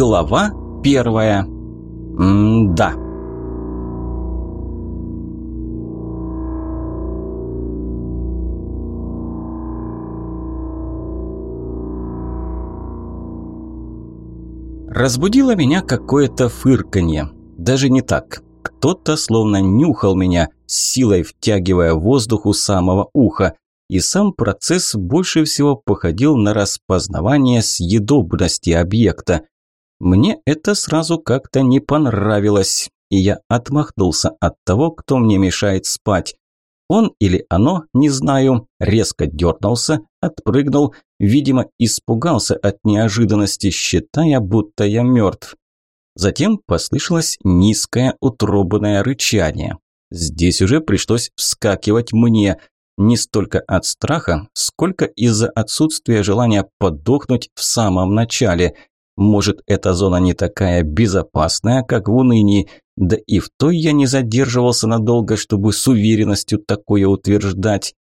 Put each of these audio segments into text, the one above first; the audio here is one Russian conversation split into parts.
Глава первая. М-да. Разбудило меня какое-то фырканье. Даже не так. Кто-то словно нюхал меня, силой втягивая воздух у самого уха. И сам процесс больше всего походил на распознавание съедобности объекта. Мне это сразу как-то не понравилось, и я отмахнулся от того, кто мне мешает спать. Он или оно, не знаю, резко дернулся, отпрыгнул, видимо, испугался от неожиданности, считая, будто я мертв. Затем послышалось низкое утробное рычание. Здесь уже пришлось вскакивать мне, не столько от страха, сколько из-за отсутствия желания подохнуть в самом начале – может, эта зона не такая безопасная, как в унынии, да и в той я не задерживался надолго, чтобы с уверенностью такое утверждать.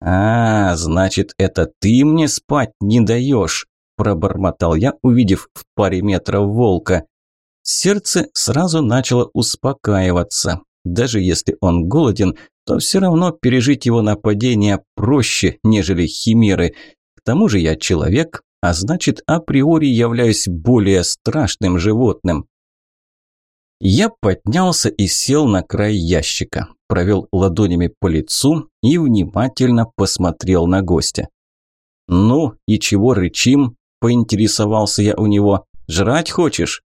«А, значит, это ты мне спать не даешь», – пробормотал я, увидев в паре метров волка. Сердце сразу начало успокаиваться. Даже если он голоден, то все равно пережить его нападение проще, нежели химеры. К тому же я человек, а значит, априори являюсь более страшным животным. Я поднялся и сел на край ящика, провел ладонями по лицу и внимательно посмотрел на гостя. «Ну, и чего рычим?» – поинтересовался я у него. «Жрать хочешь?»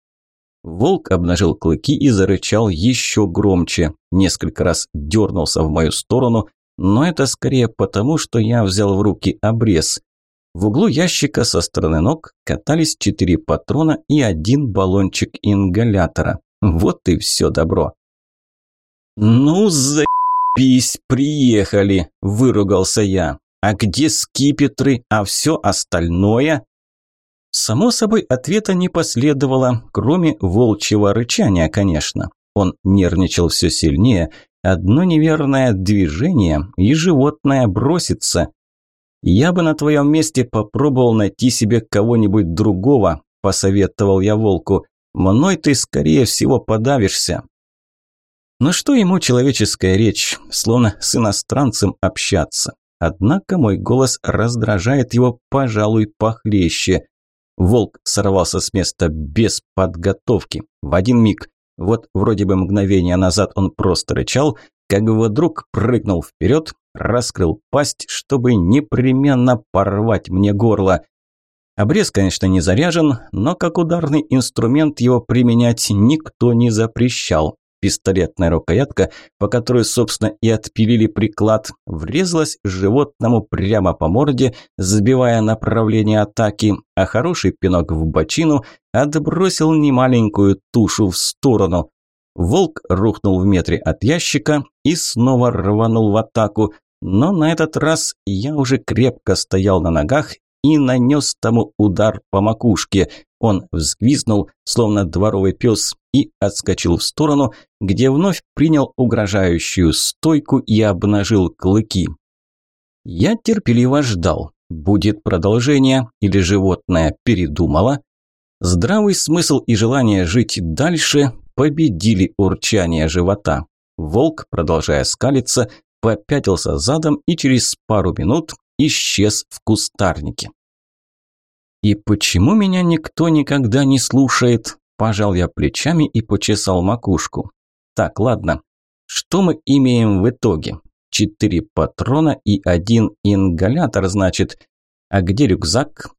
Волк обнажил клыки и зарычал еще громче, несколько раз дернулся в мою сторону, но это скорее потому, что я взял в руки обрез. В углу ящика со стороны ног катались четыре патрона и один баллончик ингалятора. Вот и все добро. «Ну, заебись, приехали!» – выругался я. «А где скипетры, а все остальное?» Само собой, ответа не последовало, кроме волчьего рычания, конечно. Он нервничал все сильнее. Одно неверное движение, и животное бросится. «Я бы на твоем месте попробовал найти себе кого-нибудь другого», – посоветовал я волку. «Мной ты, скорее всего, подавишься». Но что ему человеческая речь, словно с иностранцем общаться? Однако мой голос раздражает его, пожалуй, похлеще. Волк сорвался с места без подготовки. В один миг. Вот вроде бы мгновение назад он просто рычал, как вдруг прыгнул вперед, раскрыл пасть, чтобы непременно порвать мне горло. Обрез, конечно, не заряжен, но как ударный инструмент его применять никто не запрещал. Пистолетная рукоятка, по которой, собственно, и отпилили приклад, врезалась животному прямо по морде, сбивая направление атаки, а хороший пинок в бочину отбросил немаленькую тушу в сторону. Волк рухнул в метре от ящика и снова рванул в атаку, но на этот раз я уже крепко стоял на ногах и нанес тому удар по макушке. Он взвизнул, словно дворовый пес, и отскочил в сторону, где вновь принял угрожающую стойку и обнажил клыки. Я терпеливо ждал, будет продолжение или животное передумало. Здравый смысл и желание жить дальше победили урчание живота. Волк, продолжая скалиться, попятился задом и через пару минут исчез в кустарнике. «И почему меня никто никогда не слушает?» Пожал я плечами и почесал макушку. «Так, ладно. Что мы имеем в итоге? Четыре патрона и один ингалятор, значит. А где рюкзак?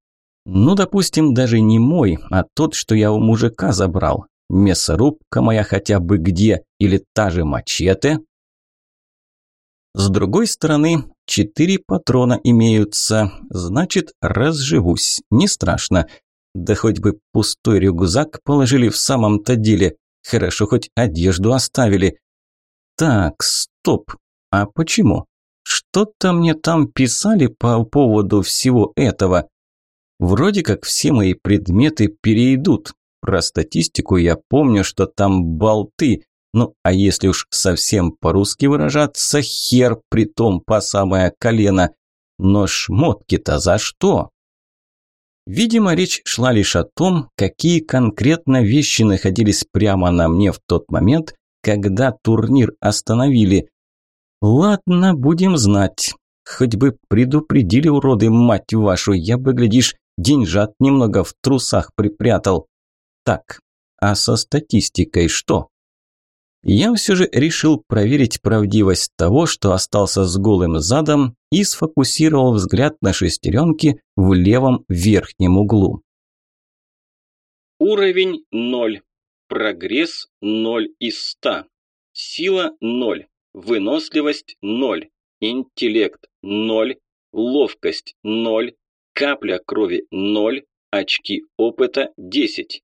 Ну, допустим, даже не мой, а тот, что я у мужика забрал. Мясорубка моя хотя бы где? Или та же мачете? С другой стороны, четыре патрона имеются, значит, разживусь, не страшно. Да хоть бы пустой рюкзак положили в самом-то деле, хорошо хоть одежду оставили. Так, стоп, а почему? Что-то мне там писали по поводу всего этого. Вроде как все мои предметы перейдут, про статистику я помню, что там болты. Ну, а если уж совсем по-русски выражаться, хер притом по самое колено. Но шмотки-то за что? Видимо, речь шла лишь о том, какие конкретно вещи находились прямо на мне в тот момент, когда турнир остановили. Ладно, будем знать. Хоть бы предупредили уроды, мать вашу, я бы, глядишь, деньжат немного в трусах припрятал. Так, а со статистикой что? Я все же решил проверить правдивость того, что остался с голым задом и сфокусировал взгляд на шестеренки в левом верхнем углу. Уровень 0. Прогресс 0 из 100. Сила 0. Выносливость 0. Интеллект 0. Ловкость 0. Капля крови 0. Очки опыта 10.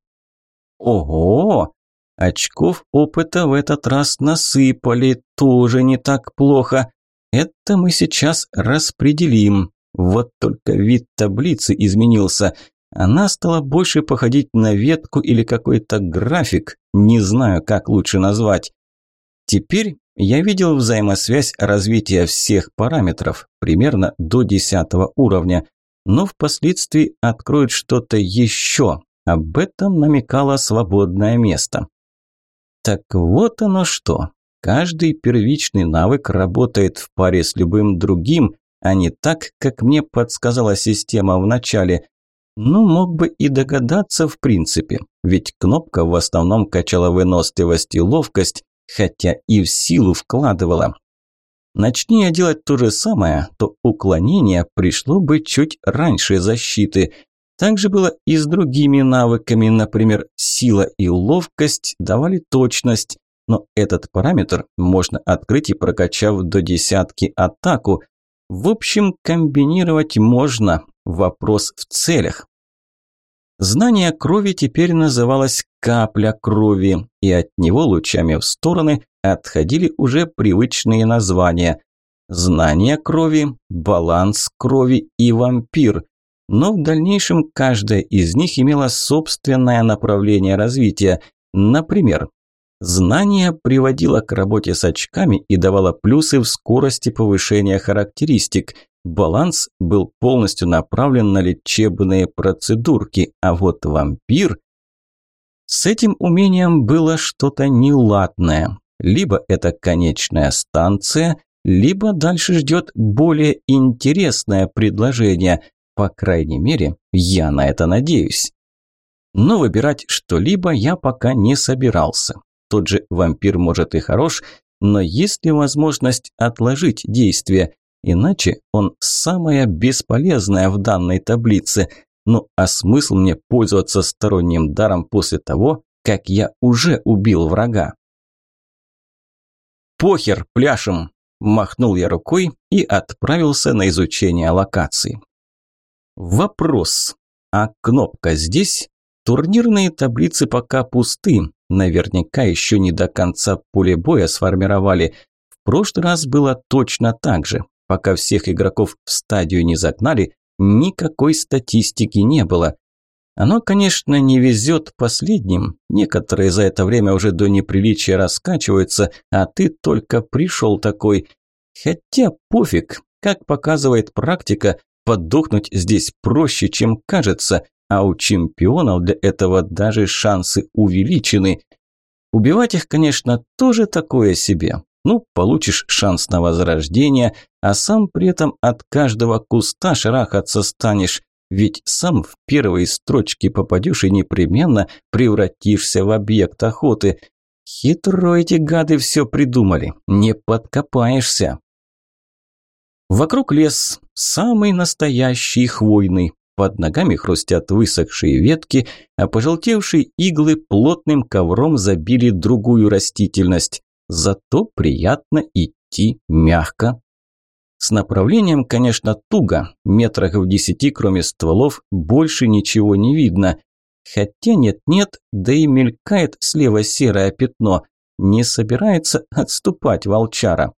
Ого! Очков опыта в этот раз насыпали, тоже не так плохо. Это мы сейчас распределим. Вот только вид таблицы изменился. Она стала больше походить на ветку или какой-то график, не знаю, как лучше назвать. Теперь я видел взаимосвязь развития всех параметров, примерно до 10 уровня, но впоследствии откроют что-то еще. Об этом намекало свободное место. Так вот оно что. Каждый первичный навык работает в паре с любым другим, а не так, как мне подсказала система в начале. Ну, мог бы и догадаться в принципе, ведь кнопка в основном качала выносливость и ловкость, хотя и в силу вкладывала. Начни я делать то же самое, то уклонение пришло бы чуть раньше защиты – так же было и с другими навыками, например, сила и ловкость давали точность, но этот параметр можно открыть и прокачав до десятки атаку. В общем, комбинировать можно, вопрос в целях. Знание крови теперь называлось «капля крови», и от него лучами в стороны отходили уже привычные названия. Знание крови, баланс крови и вампир но в дальнейшем каждая из них имела собственное направление развития. Например, знание приводило к работе с очками и давало плюсы в скорости повышения характеристик. Баланс был полностью направлен на лечебные процедурки, а вот вампир... С этим умением было что-то неладное. Либо это конечная станция, либо дальше ждет более интересное предложение, по крайней мере, я на это надеюсь. Но выбирать что-либо я пока не собирался. Тот же вампир может и хорош, но есть ли возможность отложить действие, иначе он самое бесполезное в данной таблице. Ну а смысл мне пользоваться сторонним даром после того, как я уже убил врага? «Похер, пляшем!» – махнул я рукой и отправился на изучение локации. Вопрос. А кнопка здесь? Турнирные таблицы пока пусты. Наверняка еще не до конца поле боя сформировали. В прошлый раз было точно так же. Пока всех игроков в стадию не загнали, никакой статистики не было. Оно, конечно, не везет последним. Некоторые за это время уже до неприличия раскачиваются, а ты только пришел такой. Хотя пофиг, как показывает практика, Подохнуть здесь проще, чем кажется, а у чемпионов для этого даже шансы увеличены. Убивать их, конечно, тоже такое себе. Ну, получишь шанс на возрождение, а сам при этом от каждого куста шарахаться станешь, ведь сам в первые строчки попадешь и непременно превратишься в объект охоты. Хитро эти гады все придумали, не подкопаешься. Вокруг лес, самый настоящий хвойный. Под ногами хрустят высохшие ветки, а пожелтевшие иглы плотным ковром забили другую растительность. Зато приятно идти мягко. С направлением, конечно, туго. Метрах в десяти, кроме стволов, больше ничего не видно. Хотя нет-нет, да и мелькает слева серое пятно. Не собирается отступать волчара.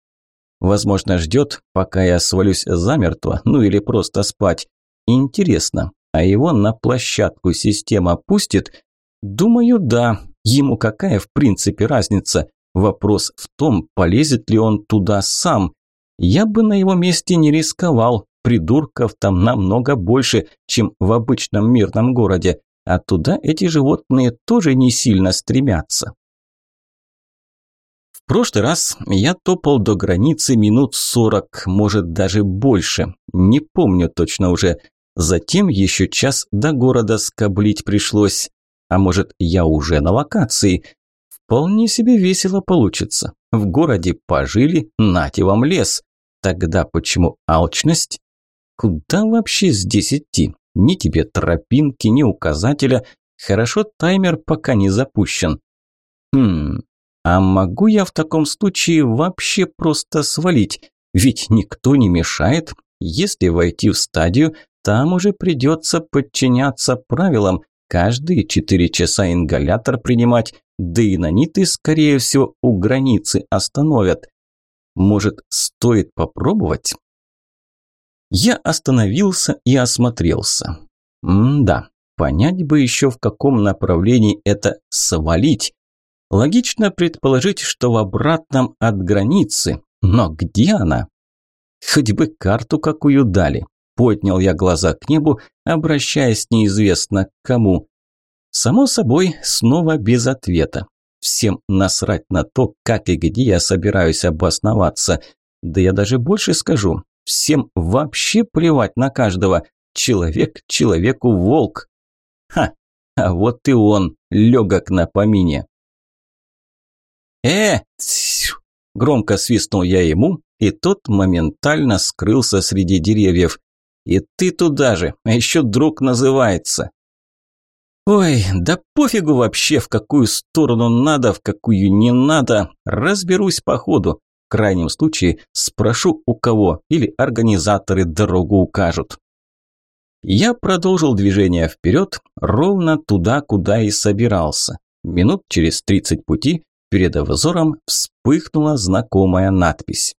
Возможно, ждет, пока я свалюсь замертво, ну или просто спать. Интересно, а его на площадку система пустит? Думаю, да. Ему какая в принципе разница? Вопрос в том, полезет ли он туда сам. Я бы на его месте не рисковал. придурков там намного больше, чем в обычном мирном городе, а туда эти животные тоже не сильно стремятся. В прошлый раз я топал до границы минут сорок, может даже больше, не помню точно уже. Затем еще час до города скоблить пришлось. А может, я уже на локации? Вполне себе весело получится. В городе пожили, нате вам лес. Тогда почему алчность? Куда вообще здесь идти? Ни тебе тропинки, ни указателя. Хорошо, таймер пока не запущен. Хм, а могу я в таком случае вообще просто свалить? Ведь никто не мешает. Если войти в стадию, там уже придется подчиняться правилам. Каждые четыре часа ингалятор принимать, да и наниты, скорее всего, у границы остановят. Может, стоит попробовать? Я остановился и осмотрелся. М-да, понять бы еще в каком направлении это свалить. Логично предположить, что в обратном от границы. Но где она? Хоть бы карту какую дали. Поднял я глаза к небу, обращаясь неизвестно к кому. Само собой, снова без ответа. Всем насрать на то, как и где я собираюсь обосноваться. Да я даже больше скажу. Всем вообще плевать на каждого. Человек человеку волк. Ха, а вот и он, легок на помине. «Э!» – громко свистнул я ему, и тот моментально скрылся среди деревьев. «И ты туда же, а еще друг называется!» «Ой, да пофигу вообще, в какую сторону надо, в какую не надо, разберусь по ходу. В крайнем случае спрошу у кого, или организаторы дорогу укажут». Я продолжил движение вперед, ровно туда, куда и собирался. Минут через тридцать пути перед взором вспыхнула знакомая надпись.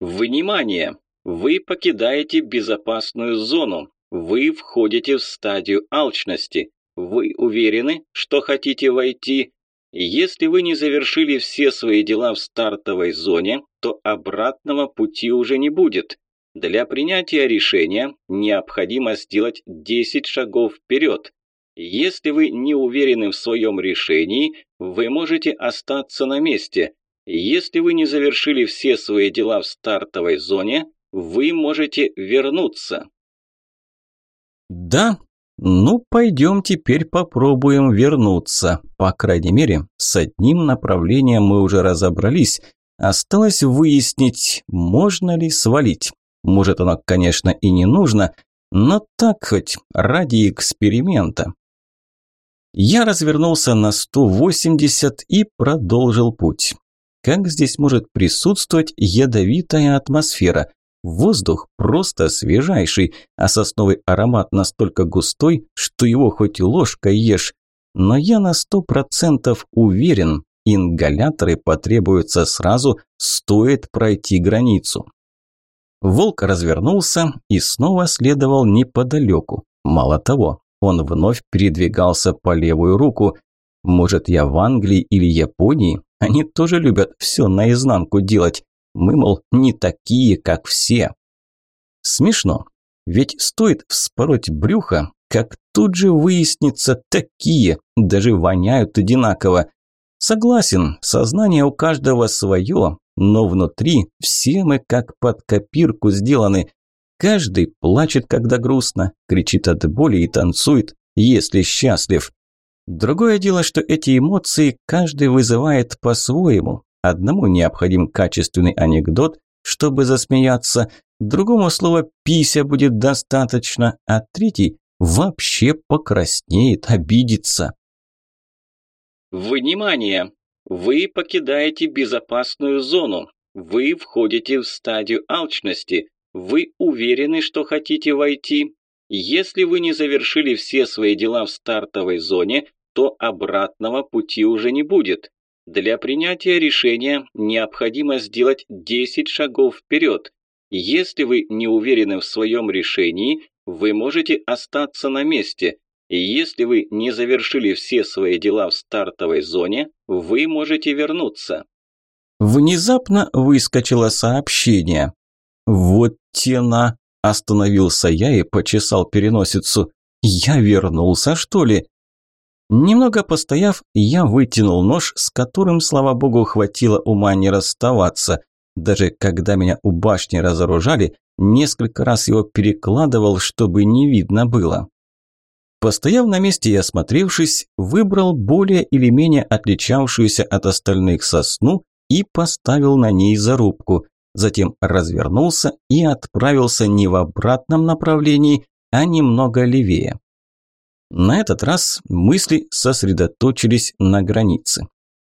Внимание! Вы покидаете безопасную зону. Вы входите в стадию алчности. Вы уверены, что хотите войти? Если вы не завершили все свои дела в стартовой зоне, то обратного пути уже не будет. Для принятия решения необходимо сделать 10 шагов вперед. Если вы не уверены в своем решении, вы можете остаться на месте. Если вы не завершили все свои дела в стартовой зоне, вы можете вернуться. Да, ну пойдем теперь попробуем вернуться. По крайней мере, с одним направлением мы уже разобрались. Осталось выяснить, можно ли свалить. Может оно, конечно, и не нужно, но так хоть ради эксперимента. Я развернулся на 180 и продолжил путь. Как здесь может присутствовать ядовитая атмосфера? Воздух просто свежайший, а сосновый аромат настолько густой, что его хоть ложкой ешь. Но я на сто процентов уверен, ингаляторы потребуются сразу, стоит пройти границу. Волк развернулся и снова следовал неподалеку. Мало того, он вновь передвигался по левую руку. Может, я в Англии или Японии? Они тоже любят все наизнанку делать. Мы, мол, не такие, как все. Смешно. Ведь стоит вспороть брюхо, как тут же выяснится такие, даже воняют одинаково. Согласен, сознание у каждого свое, но внутри все мы как под копирку сделаны. Каждый плачет, когда грустно, кричит от боли и танцует, если счастлив. Другое дело, что эти эмоции каждый вызывает по-своему. Одному необходим качественный анекдот, чтобы засмеяться, другому слово «пися» будет достаточно, а третий вообще покраснеет, обидится. Внимание! Вы покидаете безопасную зону. Вы входите в стадию алчности. Вы уверены, что хотите войти? Если вы не завершили все свои дела в стартовой зоне, то обратного пути уже не будет. Для принятия решения необходимо сделать 10 шагов вперед. Если вы не уверены в своем решении, вы можете остаться на месте. Если вы не завершили все свои дела в стартовой зоне, вы можете вернуться. Внезапно выскочило сообщение. Вот тена! Остановился я и почесал переносицу. Я вернулся, что ли? Немного постояв, я вытянул нож, с которым, слава богу, хватило ума не расставаться. Даже когда меня у башни разоружали, несколько раз его перекладывал, чтобы не видно было. Постояв на месте и осмотревшись, выбрал более или менее отличавшуюся от остальных сосну и поставил на ней зарубку. Затем развернулся и отправился не в обратном направлении, а немного левее. На этот раз мысли сосредоточились на границе.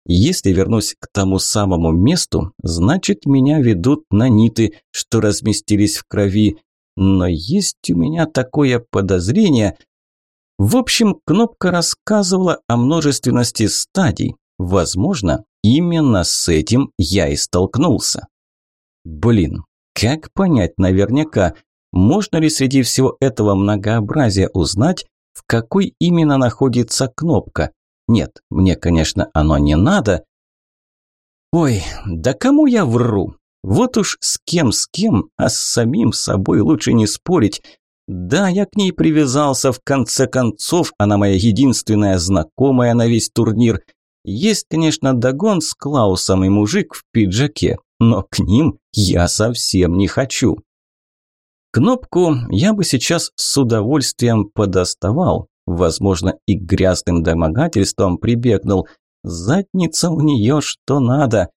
Если вернусь к тому самому месту, значит меня ведут на ниты, что разместились в крови. Но есть у меня такое подозрение. В общем, кнопка рассказывала о множественности стадий. Возможно, именно с этим я и столкнулся. Блин, как понять наверняка, можно ли среди всего этого многообразия узнать, в какой именно находится кнопка? Нет, мне, конечно, оно не надо. Ой, да кому я вру? Вот уж с кем с кем, а с самим собой лучше не спорить. Да, я к ней привязался в конце концов, она моя единственная знакомая на весь турнир. Есть, конечно, Дагон с Клаусом и мужик в пиджаке, но к ним я совсем не хочу. Кнопку я бы сейчас с удовольствием подоставал, возможно, и грязным домогательством прибегнул. Задница у нее что надо.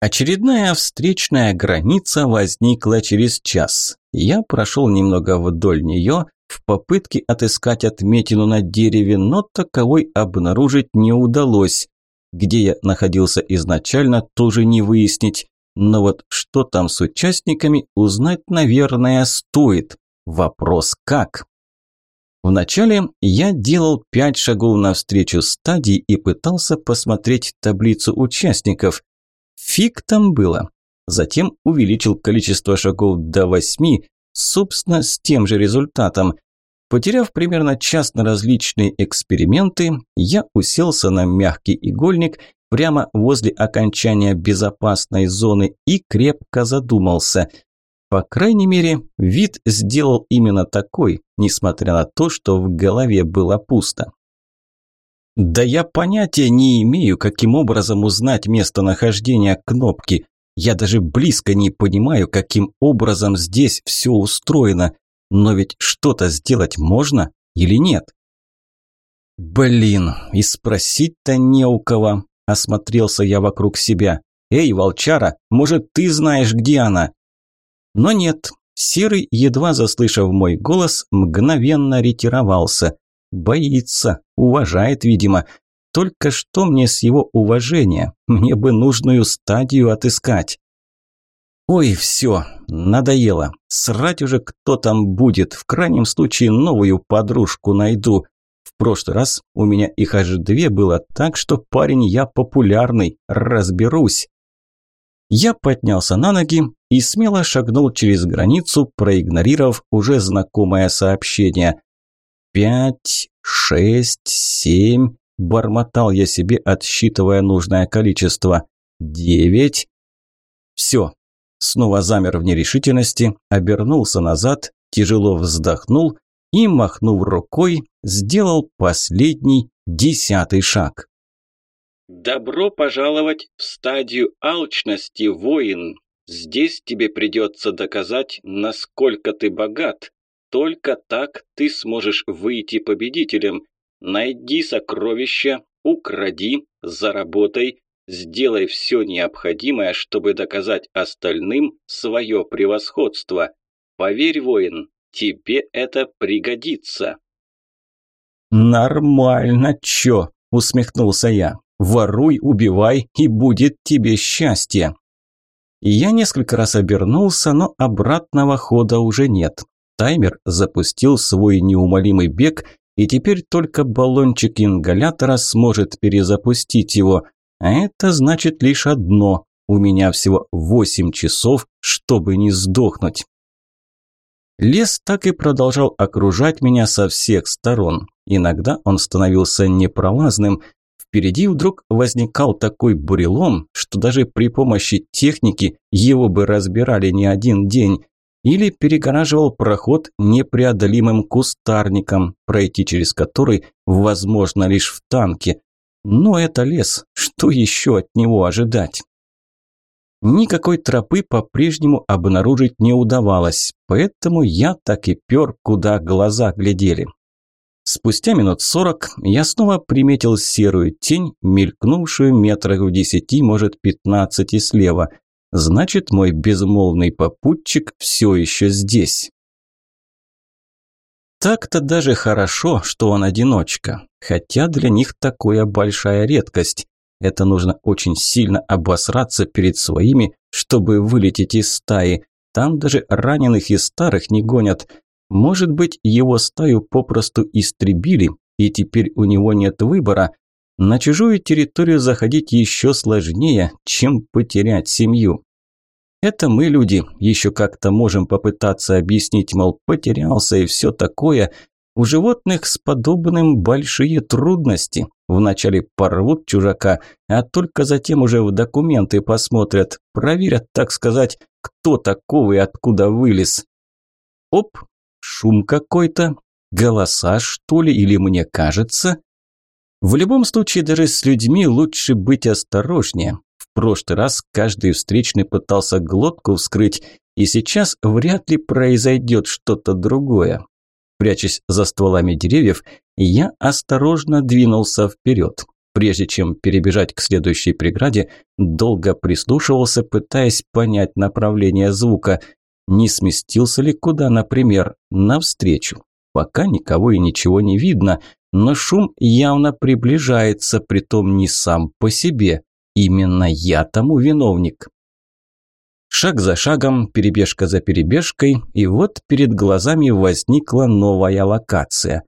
Очередная встречная граница возникла через час. Я прошел немного вдоль нее в попытке отыскать отметину на дереве, но таковой обнаружить не удалось. Где я находился изначально, тоже не выяснить. Но вот что там с участниками, узнать, наверное, стоит. Вопрос как? Вначале я делал пять шагов навстречу стадии и пытался посмотреть таблицу участников. Фиг там было. Затем увеличил количество шагов до восьми, собственно, с тем же результатом. Потеряв примерно час на различные эксперименты, я уселся на мягкий игольник прямо возле окончания безопасной зоны и крепко задумался. По крайней мере, вид сделал именно такой, несмотря на то, что в голове было пусто. Да я понятия не имею, каким образом узнать местонахождение кнопки. Я даже близко не понимаю, каким образом здесь все устроено. Но ведь что-то сделать можно или нет? Блин, и спросить-то не у кого. Осмотрелся я вокруг себя. «Эй, волчара, может, ты знаешь, где она?» Но нет, Серый, едва заслышав мой голос, мгновенно ретировался. Боится, уважает, видимо. Только что мне с его уважения? Мне бы нужную стадию отыскать. Ой, все, надоело. Срать уже кто там будет. В крайнем случае новую подружку найду. В прошлый раз у меня их аж две было, так что парень я популярный, разберусь. Я поднялся на ноги и смело шагнул через границу, проигнорировав уже знакомое сообщение. «Пять, шесть, семь...» – бормотал я себе, отсчитывая нужное количество. «Девять...» «Все». Снова замер в нерешительности, обернулся назад, тяжело вздохнул и, махнув рукой, сделал последний, десятый шаг. «Добро пожаловать в стадию алчности, воин! Здесь тебе придется доказать, насколько ты богат. Только так ты сможешь выйти победителем. Найди сокровища, укради, заработай, сделай все необходимое, чтобы доказать остальным свое превосходство. Поверь, воин, тебе это пригодится». «Нормально, чё?» – усмехнулся я. Воруй, убивай, и будет тебе счастье. Я несколько раз обернулся, но обратного хода уже нет. Таймер запустил свой неумолимый бег, и теперь только баллончик ингалятора сможет перезапустить его. А это значит лишь одно – у меня всего 8 часов, чтобы не сдохнуть. Лес так и продолжал окружать меня со всех сторон. Иногда он становился непролазным – Впереди вдруг возникал такой бурелом, что даже при помощи техники его бы разбирали не один день. Или перегораживал проход непреодолимым кустарником, пройти через который возможно лишь в танке. Но это лес, что еще от него ожидать? Никакой тропы по-прежнему обнаружить не удавалось, поэтому я так и пер, куда глаза глядели. Спустя минут сорок я снова приметил серую тень, мелькнувшую метрах в десяти, может, пятнадцати слева. Значит, мой безмолвный попутчик все еще здесь. Так-то даже хорошо, что он одиночка, хотя для них такое большая редкость. Это нужно очень сильно обосраться перед своими, чтобы вылететь из стаи. Там даже раненых и старых не гонят. Может быть, его стаю попросту истребили, и теперь у него нет выбора. На чужую территорию заходить еще сложнее, чем потерять семью. Это мы, люди, еще как-то можем попытаться объяснить, мол, потерялся и все такое. У животных с подобным большие трудности. Вначале порвут чужака, а только затем уже в документы посмотрят, проверят, так сказать, кто такого и откуда вылез. Оп, Шум какой-то? Голоса, что ли, или мне кажется? В любом случае, даже с людьми лучше быть осторожнее. В прошлый раз каждый встречный пытался глотку вскрыть, и сейчас вряд ли произойдет что-то другое. Прячась за стволами деревьев, я осторожно двинулся вперед. Прежде чем перебежать к следующей преграде, долго прислушивался, пытаясь понять направление звука – не сместился ли куда, например, навстречу? Пока никого и ничего не видно, но шум явно приближается, притом не сам по себе. Именно я тому виновник. Шаг за шагом, перебежка за перебежкой, и вот перед глазами возникла новая локация.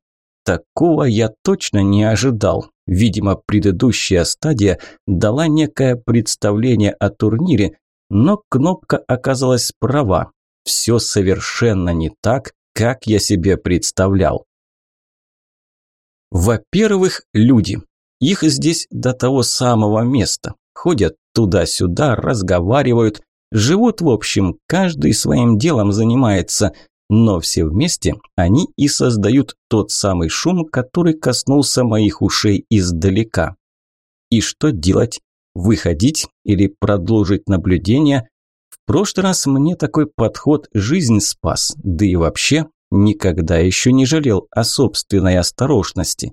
Такого я точно не ожидал. Видимо, предыдущая стадия дала некое представление о турнире, но кнопка оказалась права все совершенно не так, как я себе представлял. Во-первых, люди. Их здесь до того самого места. Ходят туда-сюда, разговаривают, живут в общем, каждый своим делом занимается, но все вместе они и создают тот самый шум, который коснулся моих ушей издалека. И что делать? Выходить или продолжить наблюдение? прошлый раз мне такой подход жизнь спас, да и вообще никогда еще не жалел о собственной осторожности.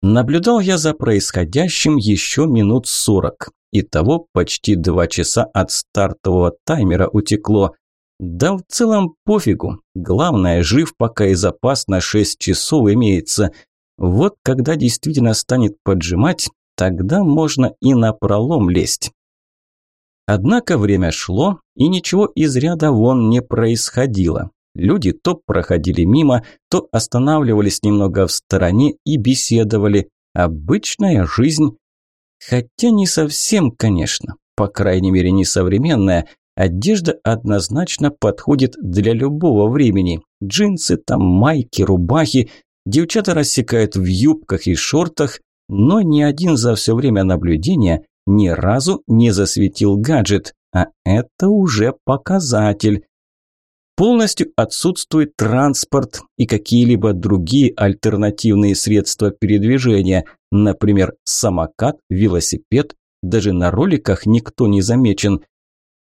Наблюдал я за происходящим еще минут сорок. Итого почти два часа от стартового таймера утекло. Да в целом пофигу. Главное, жив пока и запас на шесть часов имеется. Вот когда действительно станет поджимать, тогда можно и на пролом лезть. Однако время шло, и ничего из ряда вон не происходило. Люди то проходили мимо, то останавливались немного в стороне и беседовали. Обычная жизнь. Хотя не совсем, конечно. По крайней мере, не современная. Одежда однозначно подходит для любого времени. Джинсы, там майки, рубахи. Девчата рассекают в юбках и шортах, но ни один за все время наблюдения ни разу не засветил гаджет, а это уже показатель. Полностью отсутствует транспорт и какие-либо другие альтернативные средства передвижения, например, самокат, велосипед, даже на роликах никто не замечен.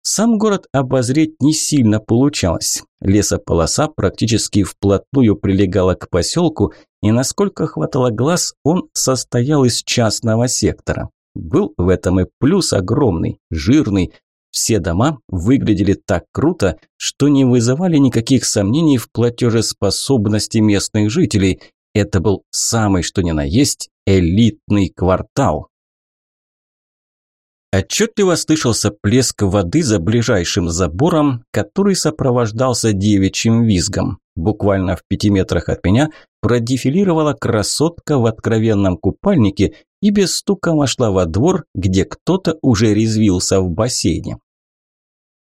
Сам город обозреть не сильно получалось. Лесополоса практически вплотную прилегала к поселку, и насколько хватало глаз, он состоял из частного сектора. Был в этом и плюс огромный, жирный. Все дома выглядели так круто, что не вызывали никаких сомнений в платежеспособности местных жителей. Это был самый что ни на есть элитный квартал. Отчетливо слышался плеск воды за ближайшим забором, который сопровождался девичьим визгом. Буквально в пяти метрах от меня продефилировала красотка в откровенном купальнике и без стука вошла во двор, где кто-то уже резвился в бассейне.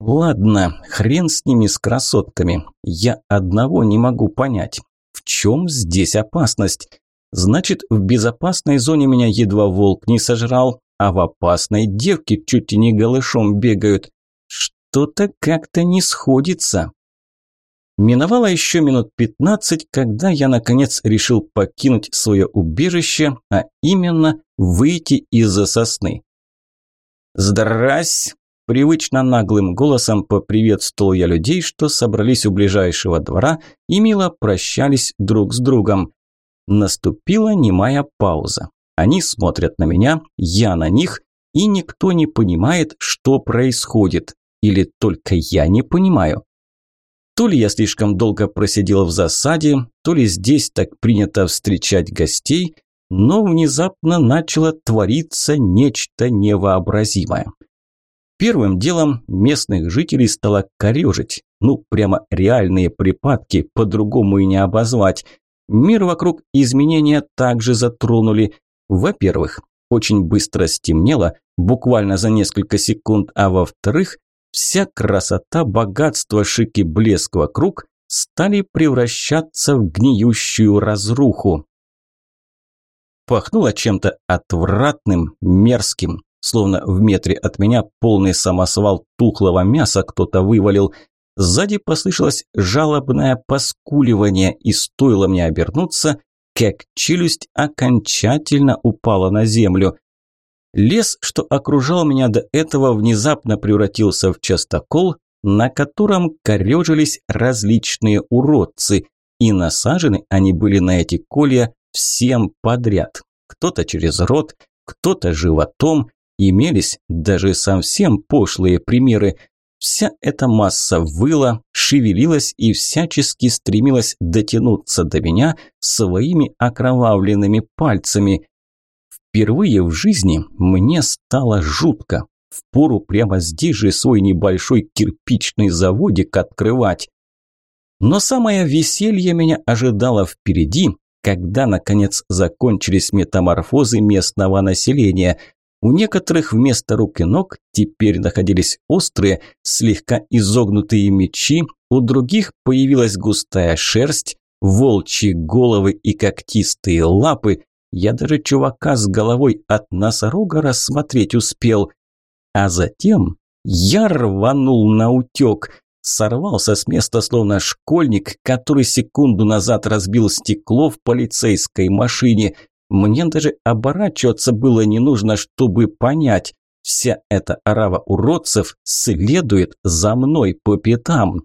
Ладно, хрен с ними, с красотками. Я одного не могу понять. В чем здесь опасность? Значит, в безопасной зоне меня едва волк не сожрал, а в опасной девке чуть не голышом бегают. Что-то как-то не сходится. Миновало еще минут пятнадцать, когда я, наконец, решил покинуть свое убежище, а именно выйти из-за сосны. «Здрась!» – привычно наглым голосом поприветствовал я людей, что собрались у ближайшего двора и мило прощались друг с другом. Наступила немая пауза. Они смотрят на меня, я на них, и никто не понимает, что происходит. Или только я не понимаю. То ли я слишком долго просидел в засаде, то ли здесь так принято встречать гостей, но внезапно начало твориться нечто невообразимое. Первым делом местных жителей стало корежить. Ну, прямо реальные припадки, по-другому и не обозвать. Мир вокруг изменения также затронули. Во-первых, очень быстро стемнело, буквально за несколько секунд, а во-вторых, вся красота, богатство, шик и блеск вокруг стали превращаться в гниющую разруху. Пахнуло чем-то отвратным, мерзким, словно в метре от меня полный самосвал тухлого мяса кто-то вывалил – Сзади послышалось жалобное поскуливание, и стоило мне обернуться, как челюсть окончательно упала на землю. Лес, что окружал меня до этого, внезапно превратился в частокол, на котором корежились различные уродцы, и насажены они были на эти колья всем подряд. Кто-то через рот, кто-то животом, имелись даже совсем пошлые примеры, Вся эта масса выла, шевелилась и всячески стремилась дотянуться до меня своими окровавленными пальцами. Впервые в жизни мне стало жутко. Впору прямо здесь же свой небольшой кирпичный заводик открывать. Но самое веселье меня ожидало впереди, когда, наконец, закончились метаморфозы местного населения – у некоторых вместо рук и ног теперь находились острые, слегка изогнутые мечи, у других появилась густая шерсть, волчьи головы и когтистые лапы. Я даже чувака с головой от носорога рассмотреть успел. А затем я рванул на утек, сорвался с места словно школьник, который секунду назад разбил стекло в полицейской машине, мне даже оборачиваться было не нужно, чтобы понять. Вся эта орава уродцев следует за мной по пятам.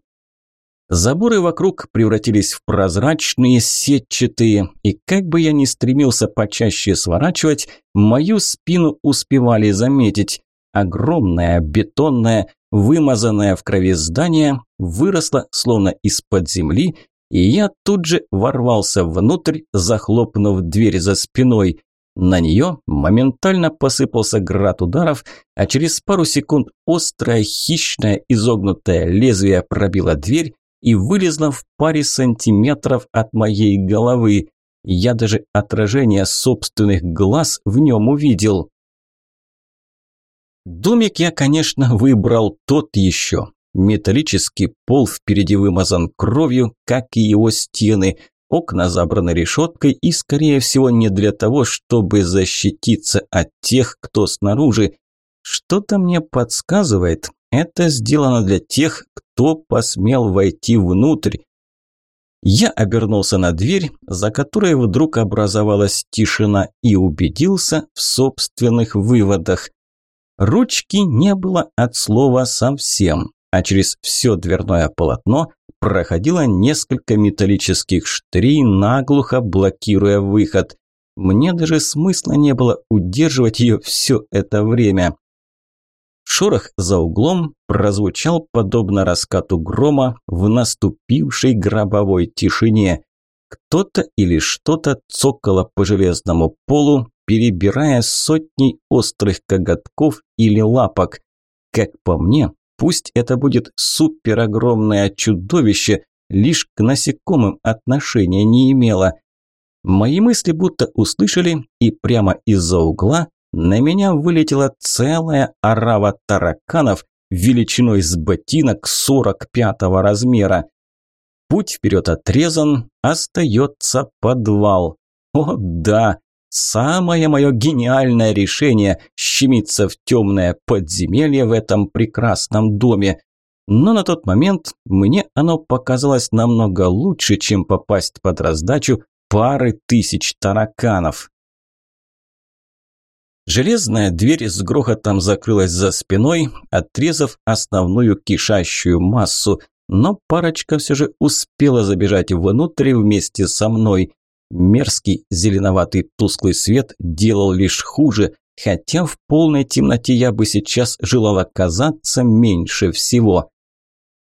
Заборы вокруг превратились в прозрачные, сетчатые, и как бы я ни стремился почаще сворачивать, мою спину успевали заметить. Огромное, бетонное, вымазанное в крови здание выросло словно из-под земли и я тут же ворвался внутрь, захлопнув дверь за спиной. На нее моментально посыпался град ударов, а через пару секунд острое, хищное, изогнутое лезвие пробило дверь и вылезло в паре сантиметров от моей головы. Я даже отражение собственных глаз в нем увидел. Домик я, конечно, выбрал тот еще. Металлический пол впереди вымазан кровью, как и его стены. Окна забраны решеткой и, скорее всего, не для того, чтобы защититься от тех, кто снаружи. Что-то мне подсказывает, это сделано для тех, кто посмел войти внутрь. Я обернулся на дверь, за которой вдруг образовалась тишина и убедился в собственных выводах. Ручки не было от слова совсем а через все дверное полотно проходило несколько металлических штырей, наглухо блокируя выход. Мне даже смысла не было удерживать ее все это время. Шорох за углом прозвучал подобно раскату грома в наступившей гробовой тишине. Кто-то или что-то цокало по железному полу, перебирая сотни острых коготков или лапок. Как по мне, Пусть это будет суперогромное чудовище, лишь к насекомым отношения не имело. Мои мысли будто услышали, и прямо из-за угла на меня вылетела целая орава тараканов величиной с ботинок 45-го размера. Путь вперед отрезан, остается подвал. О да, самое мое гениальное решение – щемиться в темное подземелье в этом прекрасном доме. Но на тот момент мне оно показалось намного лучше, чем попасть под раздачу пары тысяч тараканов. Железная дверь с грохотом закрылась за спиной, отрезав основную кишащую массу, но парочка все же успела забежать внутрь вместе со мной. Мерзкий зеленоватый тусклый свет делал лишь хуже, хотя в полной темноте я бы сейчас желал оказаться меньше всего.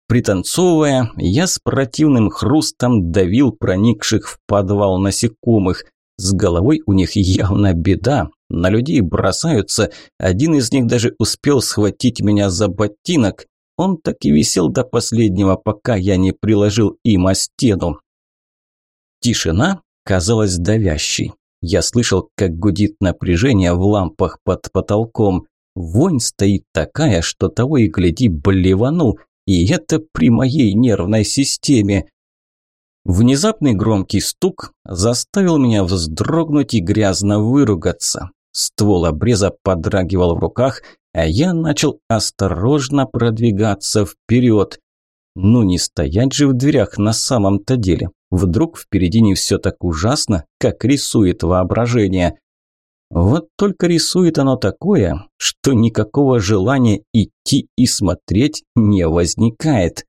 Пританцовывая, я с противным хрустом давил проникших в подвал насекомых. С головой у них явно беда, на людей бросаются, один из них даже успел схватить меня за ботинок. Он так и висел до последнего, пока я не приложил им о стену. Тишина казалась давящей. Я слышал, как гудит напряжение в лампах под потолком. Вонь стоит такая, что того и гляди блевану, и это при моей нервной системе. Внезапный громкий стук заставил меня вздрогнуть и грязно выругаться. Ствол обреза подрагивал в руках, а я начал осторожно продвигаться вперед. Ну не стоять же в дверях на самом-то деле. Вдруг впереди не все так ужасно, как рисует воображение. Вот только рисует оно такое, что никакого желания идти и смотреть не возникает.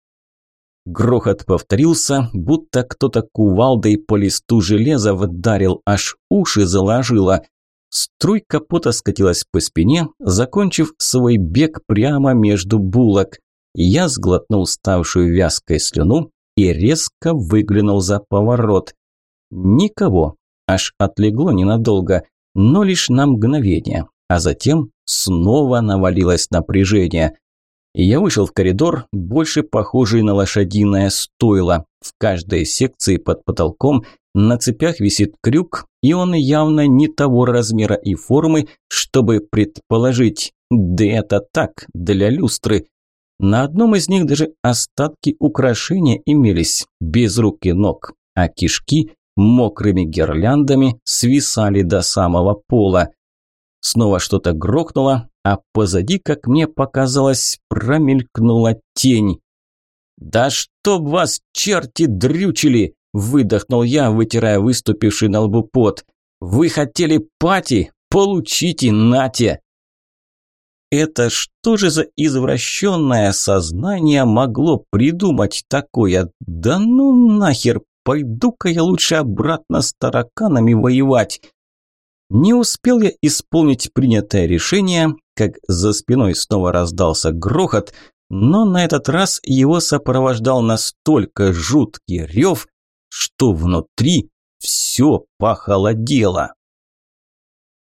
Грохот повторился, будто кто-то кувалдой по листу железа вдарил, аж уши заложило. Струйка пота скатилась по спине, закончив свой бег прямо между булок. Я сглотнул ставшую вязкой слюну и резко выглянул за поворот. Никого. Аж отлегло ненадолго, но лишь на мгновение. А затем снова навалилось напряжение. Я вышел в коридор, больше похожий на лошадиное стойло. В каждой секции под потолком на цепях висит крюк, и он явно не того размера и формы, чтобы предположить, да это так, для люстры. На одном из них даже остатки украшения имелись, без рук и ног, а кишки мокрыми гирляндами свисали до самого пола. Снова что-то грохнуло, а позади, как мне показалось, промелькнула тень. «Да чтоб вас черти дрючили!» – выдохнул я, вытирая выступивший на лбу пот. «Вы хотели пати? Получите, нате!» Это что же за извращенное сознание могло придумать такое? Да ну нахер, пойду-ка я лучше обратно с тараканами воевать. Не успел я исполнить принятое решение, как за спиной снова раздался грохот, но на этот раз его сопровождал настолько жуткий рев, что внутри все похолодело.